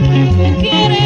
tú quieres.